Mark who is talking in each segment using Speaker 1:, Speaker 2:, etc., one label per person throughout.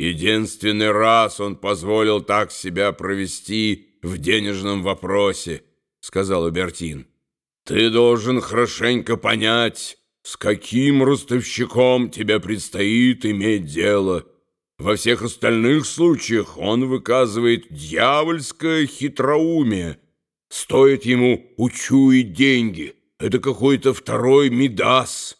Speaker 1: Единственный раз он позволил так себя провести в денежном вопросе, сказал Убертин. Ты должен хорошенько понять, с каким ростовщиком тебе предстоит иметь дело. Во всех остальных случаях он выказывает дьявольское хитроумие. Стоит ему учуять деньги. Это какой-то второй Мидас.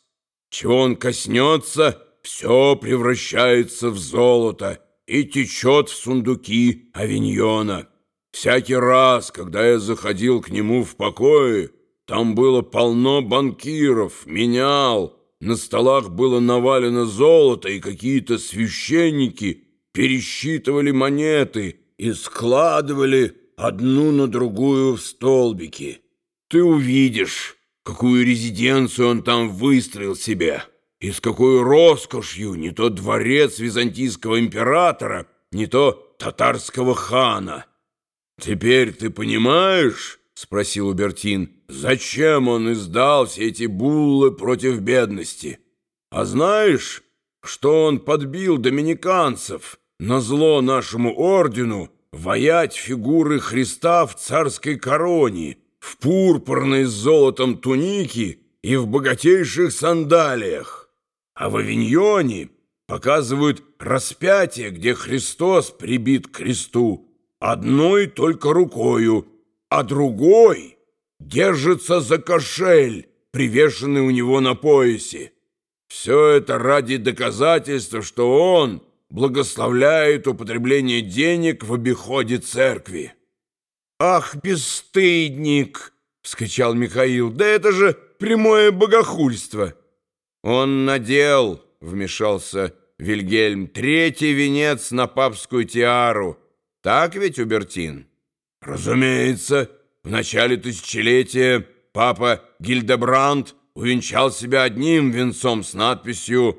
Speaker 1: Чего он коснется, все превращается в золото и течет в сундуки авиньона. Всякий раз, когда я заходил к нему в покое, там было полно банкиров, менял, на столах было навалено золото, и какие-то священники пересчитывали монеты и складывали одну на другую в столбики. Ты увидишь, какую резиденцию он там выстроил себе, и с какой роскошью не то дворец византийского императора, не то татарского хана. Теперь ты понимаешь, — спросил Убертин, — зачем он издал все эти буллы против бедности? А знаешь, что он подбил доминиканцев на зло нашему ордену воять фигуры Христа в царской короне, в пурпурной с золотом тунике и в богатейших сандалиях? А в Авиньоне показывают распятие, где Христос прибит к кресту, одной только рукою, а другой держится за кошель, привешенный у него на поясе. Все это ради доказательства, что он благословляет употребление денег в обиходе церкви. «Ах, бесстыдник!» — вскричал Михаил. «Да это же прямое богохульство!» «Он надел», — вмешался Вильгельм, — «третий венец на папскую тиару, так ведь, Убертин? Разумеется, в начале тысячелетия папа Гильдебранд увенчал себя одним венцом с надписью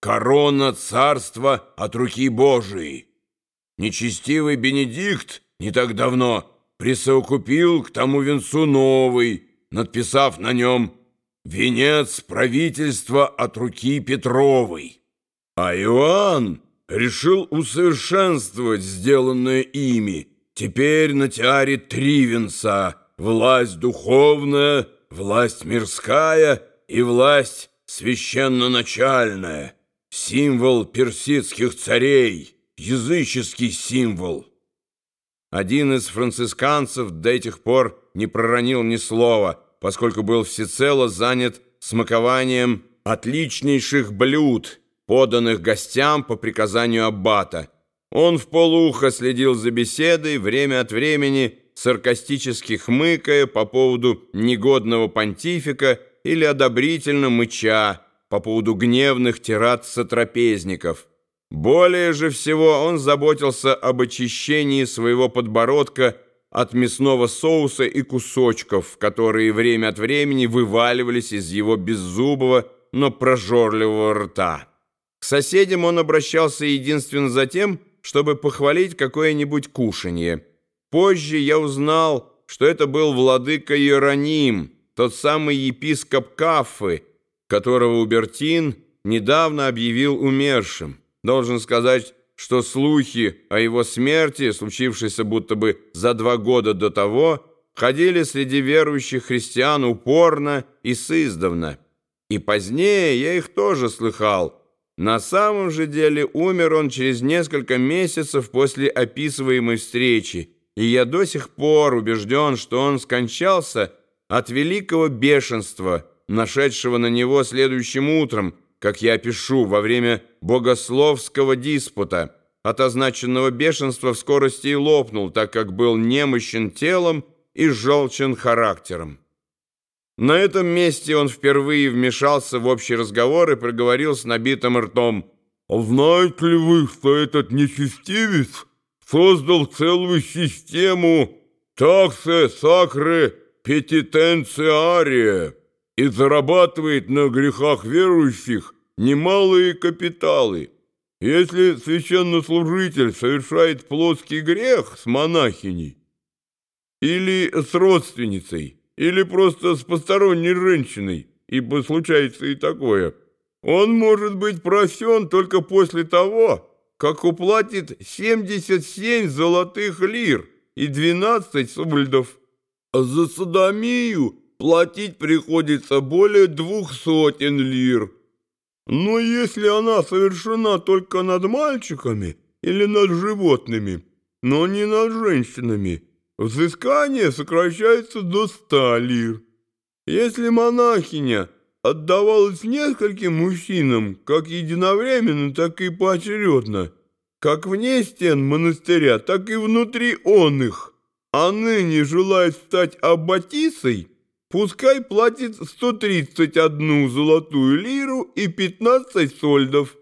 Speaker 1: «Корона царства от руки Божией». Нечестивый Бенедикт не так давно присовокупил к тому венцу новый, надписав на нем «Венец правительства от руки Петровой». А Иоанн решил усовершенствовать сделанное ими. Теперь на тиаре три венца — власть духовная, власть мирская и власть священно-начальная, символ персидских царей, языческий символ. Один из францисканцев до этих пор не проронил ни слова, поскольку был всецело занят смакованием отличнейших блюд — поданных гостям по приказанию аббата. Он в полухо следил за беседой, время от времени саркастически хмыкая по поводу негодного понтифика или одобрительно мыча по поводу гневных тират сотрапезников. Более же всего он заботился об очищении своего подбородка от мясного соуса и кусочков, которые время от времени вываливались из его беззубого, но прожорливого рта. К соседям он обращался единственно за тем, чтобы похвалить какое-нибудь кушанье. Позже я узнал, что это был владыка Иероним, тот самый епископ Кафы, которого Убертин недавно объявил умершим. Должен сказать, что слухи о его смерти, случившейся будто бы за два года до того, ходили среди верующих христиан упорно и сыздавна. И позднее я их тоже слыхал – на самом же деле умер он через несколько месяцев после описываемой встречи, и я до сих пор убежден, что он скончался от великого бешенства, нашедшего на него следующим утром, как я пишу, во время богословского диспута. От означенного бешенства в скорости и лопнул, так как был немощен телом и желчен характером. На этом месте он впервые вмешался в общий разговор и проговорил с набитым ртом. «А знаете ли вы, что этот нечестивец создал целую систему таксы, сакры, петитенциария и зарабатывает на грехах верующих немалые капиталы? Если священнослужитель совершает плоский грех с монахиней или с родственницей, или просто с посторонней женщиной, ибо случается и такое. Он может быть прощен только после того,
Speaker 2: как уплатит 77 золотых лир и 12 сольдов. А за садомию платить приходится более двух сотен лир. Но если она совершена только над мальчиками или над животными, но не над женщинами, взыскание сокращается до ста лир. Если монахиня отдавалась нескольким мужчинам, как единовременно, так и поочередно, как вне стен монастыря, так и внутри он их, а ныне желает стать аббатисой, пускай платит 131 золотую лиру и 15 сольдов.